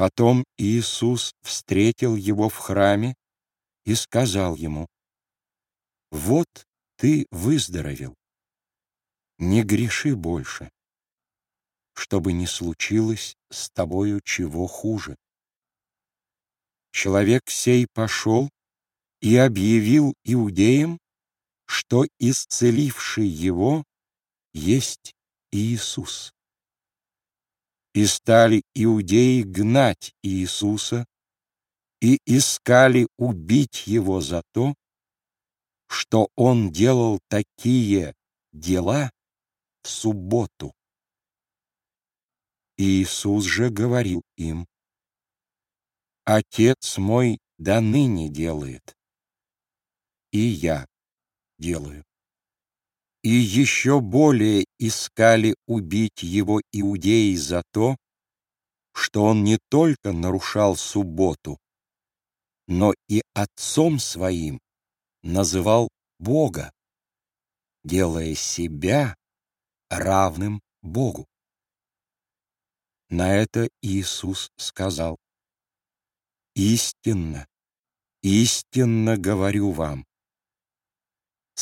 Потом Иисус встретил его в храме и сказал ему, «Вот ты выздоровел, не греши больше, чтобы не случилось с тобою чего хуже». Человек сей пошел и объявил иудеям, что исцеливший его есть Иисус. И стали иудеи гнать Иисуса и искали убить его за то, что он делал такие дела в субботу. Иисус же говорил им, «Отец мой до ныне делает, и я делаю». И еще более искали убить его иудеи за то, что он не только нарушал субботу, но и отцом своим называл Бога, делая себя равным Богу. На это Иисус сказал, «Истинно, истинно говорю вам,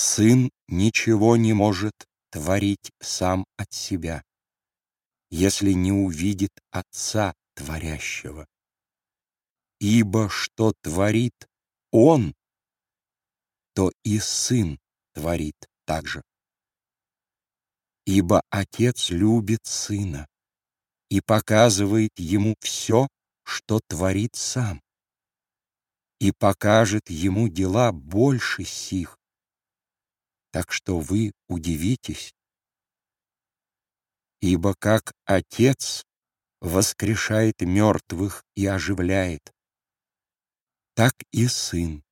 Сын ничего не может творить сам от себя, если не увидит Отца Творящего. Ибо что творит Он, то и Сын творит также. Ибо Отец любит Сына и показывает Ему все, что творит Сам, и покажет Ему дела больше сих, так что вы удивитесь. Ибо как Отец воскрешает мертвых и оживляет, так и Сын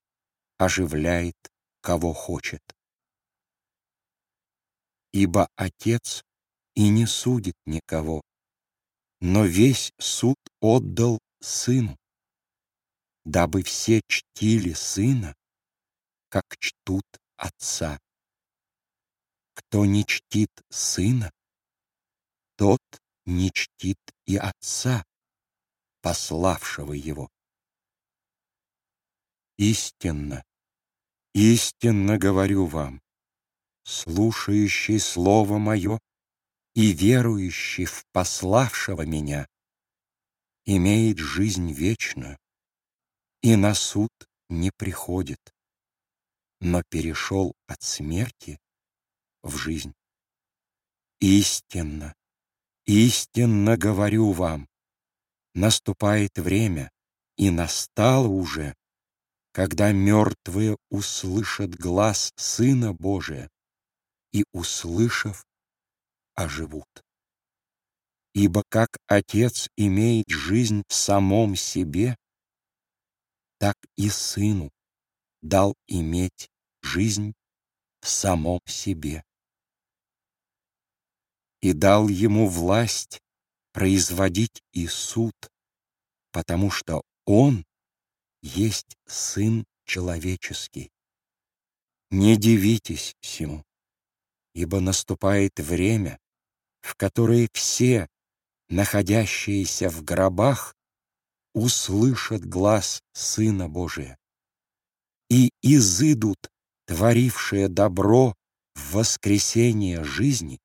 оживляет, кого хочет. Ибо Отец и не судит никого, но весь суд отдал Сыну, дабы все чтили Сына, как чтут Отца. Кто не чтит сына, тот не чтит и отца, пославшего его. Истинно, истинно говорю вам, слушающий слово мое и верующий в пославшего меня имеет жизнь вечную и на суд не приходит, но перешел от смерти в жизнь. Истинно, истинно говорю вам, наступает время, и настало уже, когда мертвые услышат глаз Сына Божия и, услышав, оживут. Ибо как Отец имеет жизнь в самом себе, так и Сыну дал иметь жизнь в самом себе и дал ему власть производить и суд, потому что он есть Сын Человеческий. Не дивитесь всему, ибо наступает время, в которое все, находящиеся в гробах, услышат глаз Сына Божия и изыдут, творившие добро в воскресение жизни,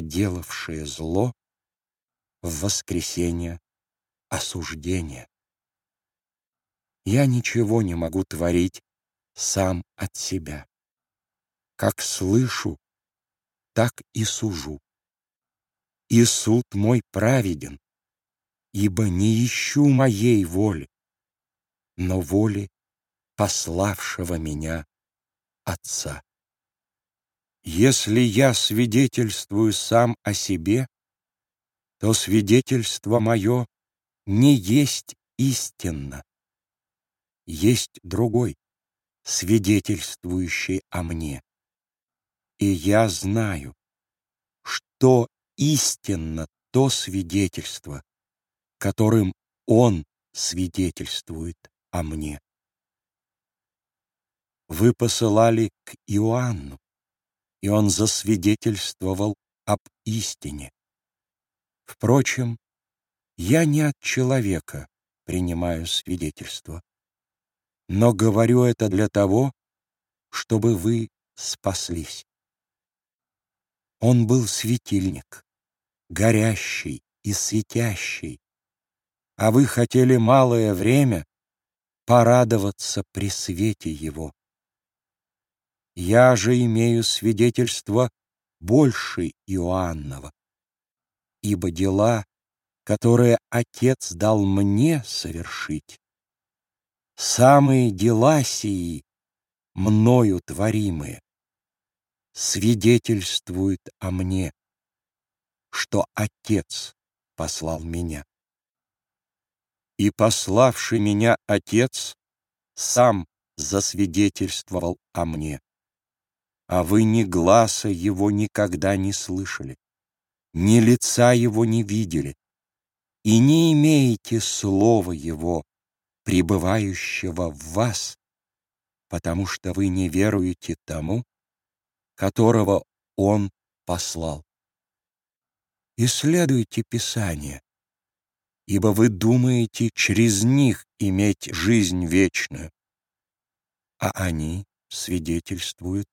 делавшие зло в воскресенье осуждения. Я ничего не могу творить сам от себя. Как слышу, так и сужу. И суд мой праведен, ибо не ищу моей воли, но воли пославшего меня Отца. Если я свидетельствую сам о себе, то свидетельство мое не есть истинно. Есть другой, свидетельствующий о мне. И я знаю, что истинно то свидетельство, которым он свидетельствует о мне. Вы посылали к Иоанну, и он засвидетельствовал об истине. Впрочем, Я не от человека принимаю свидетельство, но говорю это для того, чтобы вы спаслись. Он был светильник, горящий и светящий, а вы хотели малое время порадоваться при свете его. Я же имею свидетельство больше Иоаннова, ибо дела, которые Отец дал мне совершить, самые дела сии, мною творимые, свидетельствуют о мне, что Отец послал меня. И пославший меня Отец сам засвидетельствовал о мне. А вы ни гласа его никогда не слышали, ни лица его не видели, и не имеете слова его, пребывающего в вас, потому что вы не веруете тому, которого он послал. Исследуйте Писание, ибо вы думаете через них иметь жизнь вечную, а они свидетельствуют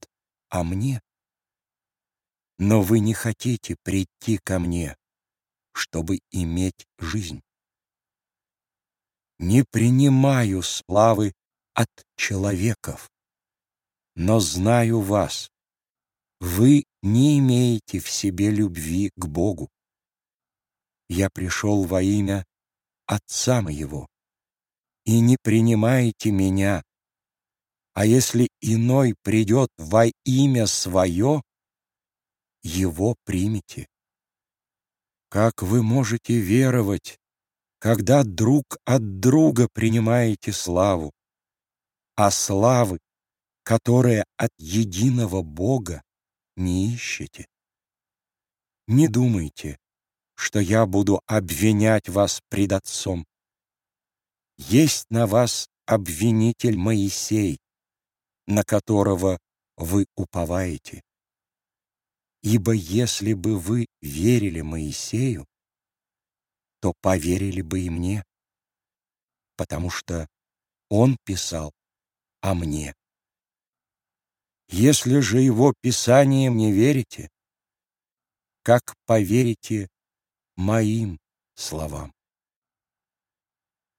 о мне. Но вы не хотите прийти ко мне, чтобы иметь жизнь. Не принимаю славы от человеков, но знаю вас. Вы не имеете в себе любви к Богу. Я пришел во имя Отца моего, и не принимаете меня, а если иной придет во имя свое, его примите. Как вы можете веровать, когда друг от друга принимаете славу, а славы, которая от единого Бога, не ищете? Не думайте, что я буду обвинять вас пред Отцом. Есть на вас обвинитель Моисей, на которого вы уповаете. Ибо если бы вы верили Моисею, то поверили бы и мне, потому что он писал о мне. Если же его писанием не верите, как поверите моим словам?